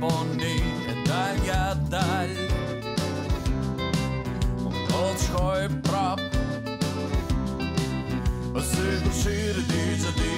po një e dalja dal Unë do të shkoj prap Si të shirë dy që